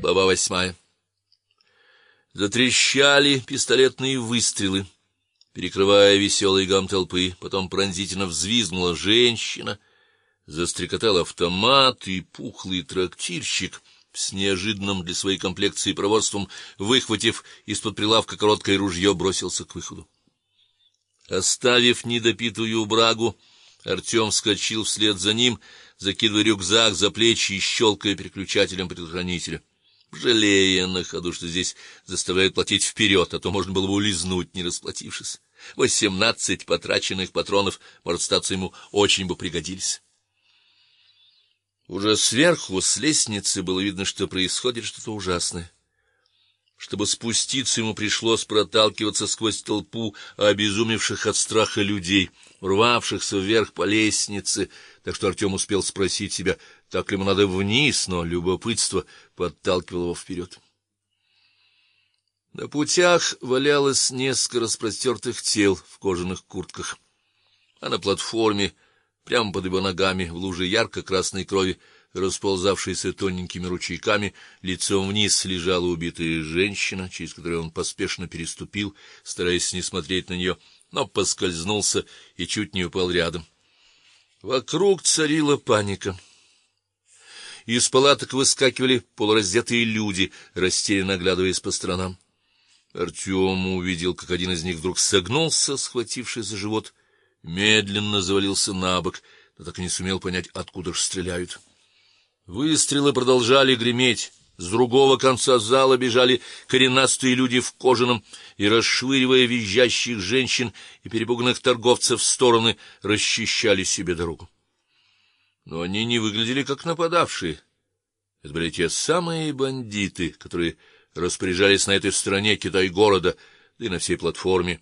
Глава восьмая. Затрещали пистолетные выстрелы, перекрывая веселый гам толпы, потом пронзительно взвизгнула женщина, застрекотал автомат, и пухлый трактирщик с неожиданным для своей комплекции проворством, выхватив из-под прилавка короткое ружье, бросился к выходу. Оставив недопитую брагу, Артем вскочил вслед за ним, закидывая рюкзак за плечи и щелкая переключателем предохранителя жалея на ходу, что здесь заставляют платить вперед, а то можно было бы улизнуть, не расплатившись. Восемнадцать потраченных патронов, может, статься ему очень бы пригодились. Уже сверху с лестницы было видно, что происходит что-то ужасное. Чтобы спуститься, ему пришлось проталкиваться сквозь толпу обезумевших от страха людей, рвавшихся вверх по лестнице, так что Артем успел спросить себя, так ли ему надо вниз, но любопытство подталкивало его вперед. На путях валялось несколько распростертых тел в кожаных куртках, а на платформе, прямо под его ногами, в луже ярко-красной крови, расползавшейся тоненькими ручейками, лицом вниз лежала убитая женщина, через которую он поспешно переступил, стараясь не смотреть на нее, но поскользнулся и чуть не упал рядом. Вокруг царила паника. Из палаток выскакивали полураздетые люди, растерянно оглядываясь по сторонам. Артем увидел, как один из них вдруг согнулся, схватившись за живот, медленно завалился на бок, но так и не сумел понять, откуда ж стреляют. Выстрелы продолжали греметь. С другого конца зала бежали коренастые люди в кожаном и расшвыривая визжащих женщин и перепуганных торговцев в стороны, расчищали себе дорогу. Но они не выглядели как нападавшие. Это были те самые бандиты, которые распоряжались на этой стороне Китай-города, да и на всей платформе.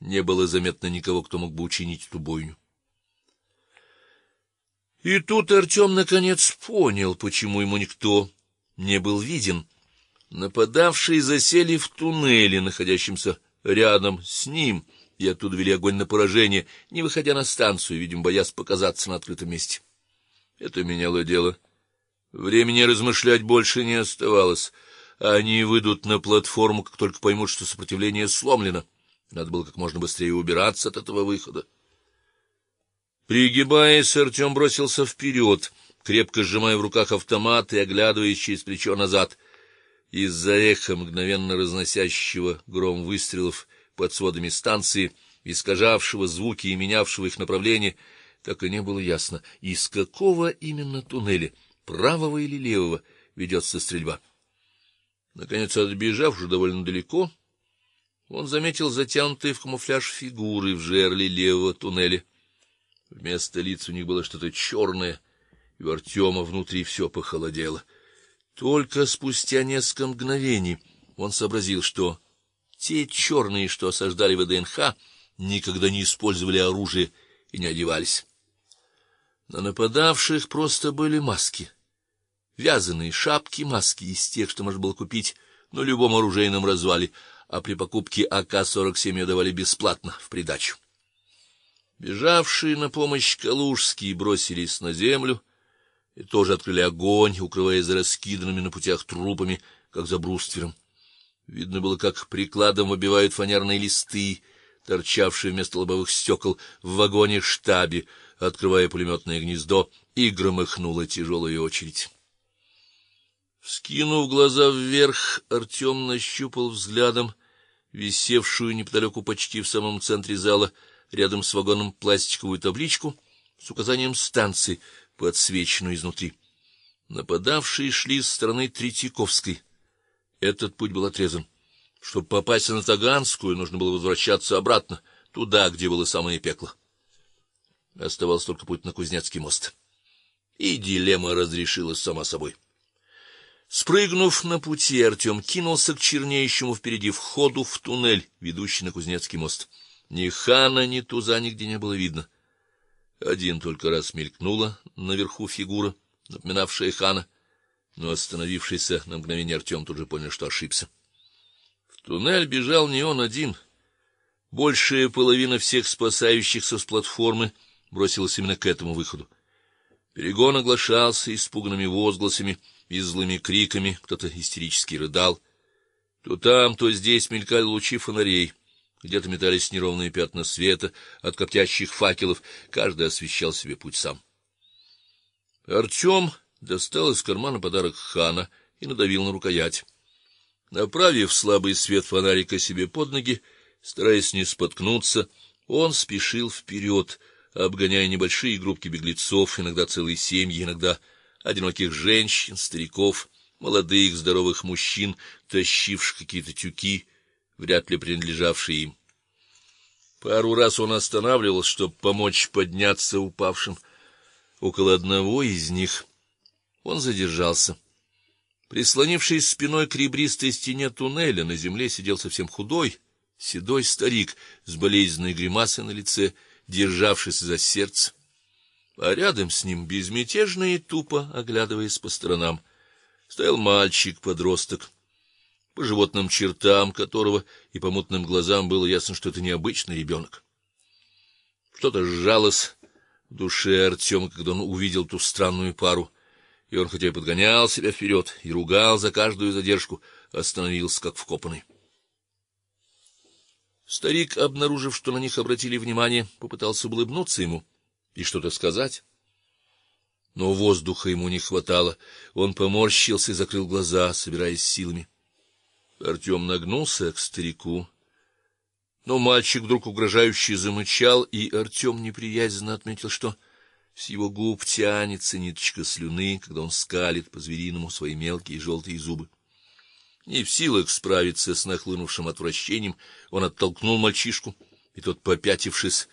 Не было заметно никого, кто мог бы учинить эту бойню. И тут Артем наконец понял, почему ему никто не был виден. Нападавшие засели в туннеле, находящемся рядом с ним, и оттуда вели огонь на поражение, не выходя на станцию, видимо, боясь показаться на открытом месте. Это меняло дело. Времени размышлять больше не оставалось. Они выйдут на платформу, как только поймут, что сопротивление сломлено. Надо было как можно быстрее убираться от этого выхода. Пригибаясь, Артем бросился вперед, крепко сжимая в руках автомат и оглядываясь через плечо назад. Из-за эха, мгновенно разносящего гром выстрелов под сводами станции, искажавшего звуки и менявшего их направление, так и не было ясно, из какого именно туннеля, правого или левого, ведется стрельба. Наконец, отбежав уже довольно далеко, он заметил затянутые в камуфляж фигуры в жерле левого туннеля. Вместо лиц у них было что-то черное, и у Артема внутри все похолодело. Только спустя несколько мгновений он сообразил, что те черные, что осаждали ВДНХ, никогда не использовали оружие и не одевались. На нападавших просто были маски. Вязаные шапки, маски из тех, что можно было купить на любом оружейном развале, а при покупке АК-47 давали бесплатно в придачу. Бежавшие на помощь калужские бросились на землю и тоже открыли огонь, укрывая за раскиданными на путях трупами, как за бруствером. Видно было, как прикладом выбивают фанерные листы, торчавшие вместо лобовых стекол в вагоне-штабе, открывая пулеметное гнездо, и громыхнула тяжелая очередь. Скинув глаза вверх, Артем нащупал взглядом висевшую неподалеку почти в самом центре зала рядом с вагоном пластиковую табличку с указанием станции, подсвеченную изнутри. Нападавшие шли с стороны Третьяковской. Этот путь был отрезан. Чтобы попасть на Таганскую, нужно было возвращаться обратно, туда, где было самое пекло. Оставался только путь на Кузнецкий мост. И дилемма разрешилась сама собой. Спрыгнув на пути, Артем кинулся к чернеющему впереди входу в туннель, ведущий на Кузнецкий мост. Ни хана, ни туза нигде не было видно. Один только раз мелькнула наверху фигура, напоминавшая хана, но остановившийся на мгновение Артем тут же понял, что ошибся. В туннель бежал не он один. Большая половина всех спасающихся с платформы бросилась именно к этому выходу. Перегон оглашался испуганными возгласами и злыми криками, кто-то истерически рыдал. То там, то здесь мелькали лучи фонарей. Где-то метались неровные пятна света от коптящих факелов, каждый освещал себе путь сам. Артем достал из кармана подарок хана и надавил на рукоять. Направив слабый свет фонарика себе под ноги, стараясь не споткнуться, он спешил вперед, обгоняя небольшие группки беглецов, иногда целые семьи, иногда одиноких женщин, стариков, молодых здоровых мужчин, тащивших какие-то тюки, вряд ли принадлежавшие им. Пару раз он останавливался, чтобы помочь подняться упавшим. Около одного из них он задержался. Прислонившись спиной к ребристой стене туннеля, на земле сидел совсем худой, седой старик с болезненной гримасой на лице, державшийся за сердце. А рядом с ним, безмятежно и тупо оглядываясь по сторонам, стоял мальчик-подросток, по животным чертам которого и по мутным глазам было ясно, что это необычный ребенок. Что-то сжалось в душе Артема, когда он увидел ту странную пару и он хотя и подгонял себя вперед и ругал за каждую задержку, остановился как вкопанный. Старик, обнаружив, что на них обратили внимание, попытался улыбнуться ему и что-то сказать. Но воздуха ему не хватало. Он поморщился и закрыл глаза, собираясь силами. Артем нагнулся к старику. Но мальчик вдруг угрожающе замычал, и Артем неприязненно отметил, что с его губ тянется ниточка слюны, когда он скалит по-звериному свои мелкие желтые зубы. Не в силах справиться с нахлынувшим отвращением, он оттолкнул мальчишку, и тот, попятившись,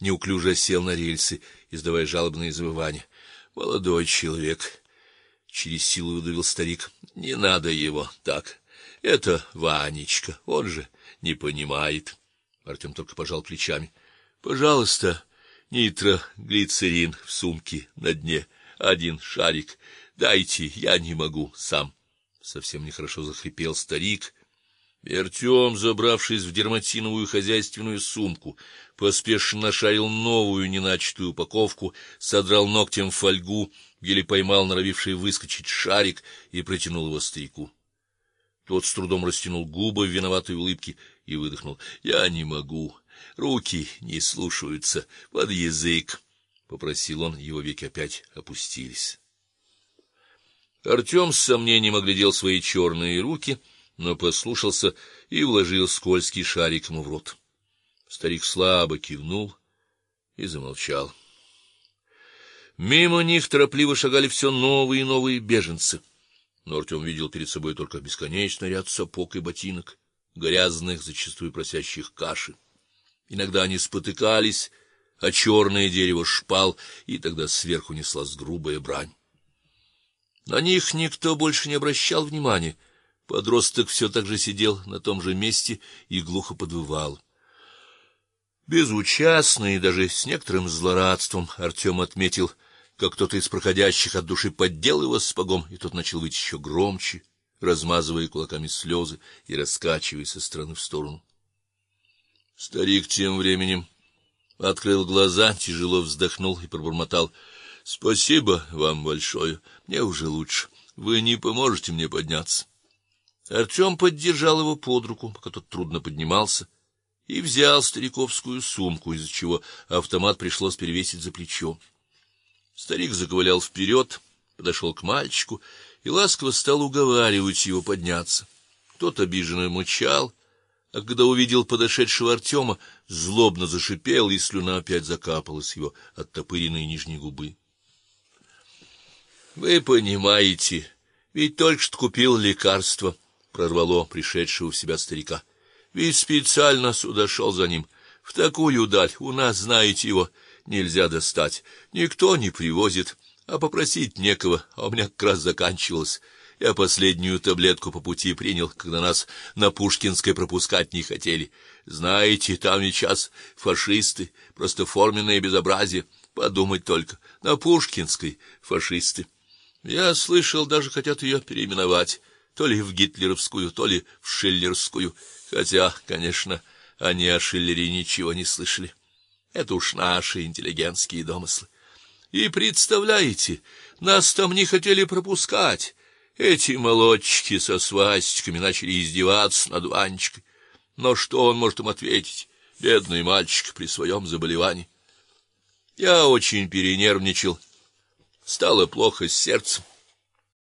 неуклюже сел на рельсы, издавая жалобные завывания. Молодой человек, через силу выдавил старик. Не надо его так. Это Ванечка, он же не понимает. Артем только пожал плечами. Пожалуйста, Нитроглицерин в сумке на дне, один шарик. Дайте, я не могу сам. Совсем нехорошо захрипел старик. И Артем, забравшись в дерматиновую хозяйственную сумку, поспешно нашарил новую неначатую упаковку, содрал ногтем фольгу, еле поймал норовивший выскочить шарик и протянул его старику. Тот с трудом растянул губы в виноватой улыбке и выдохнул: "Я не могу. Руки не слушаются, под язык, попросил он, его веки опять опустились. Артем с сомнением оглядел свои черные руки, но послушался и вложил скользкий шарик ему в рот. Старик слабо кивнул и замолчал. Мимо них торопливо шагали все новые и новые беженцы. Но Артем видел перед собой только бесконечный ряд сапог и ботинок, грязных, зачастую просящих каши. Иногда они спотыкались о черное дерево шпал, и тогда сверху неслась грубая брань. На них никто больше не обращал внимания. Подросток все так же сидел на том же месте и глухо подвывал. Безучастный, даже с некоторым злорадством, Артем отметил, как кто-то из проходящих от души поддел его сапогом, и тот начал выть еще громче, размазывая кулаками слезы и раскачиваясь со стороны в сторону. Старик тем временем открыл глаза, тяжело вздохнул и пробормотал: "Спасибо вам большое. Мне уже лучше. Вы не поможете мне подняться". Артем поддержал его под руку, пока тот трудно поднимался, и взял стариковскую сумку, из-за чего автомат пришлось перевесить за плечо. Старик заковылял вперед, подошел к мальчику и ласково стал уговаривать его подняться. Тот обиженно мычал, а когда увидел подошедшего Артема, злобно зашипел, и слюна опять закапала с его оттопыренной нижней губы. Вы понимаете, ведь только что купил лекарство, прорвало пришедшего в себя старика. Ведь специально сюда шел за ним. В такую даль у нас, знаете его, нельзя достать. Никто не привозит, а попросить некого, а у меня как раз заканчивалось. Я последнюю таблетку по пути принял, когда нас на Пушкинской пропускать не хотели. Знаете, там сейчас фашисты, просто форменное безобразие. Подумать только, на Пушкинской фашисты. Я слышал, даже хотят ее переименовать, то ли в гитлеровскую, то ли в шиллеровскую, хотя, конечно, они о Шиллере ничего не слышали. Это уж наши интеллигентские домыслы. И представляете, нас там не хотели пропускать. Эти молодчики со свастиками начали издеваться над Ванечкой. Но что он может им ответить? Бедный мальчик при своем заболевании. Я очень перенервничал. Стало плохо с сердцем.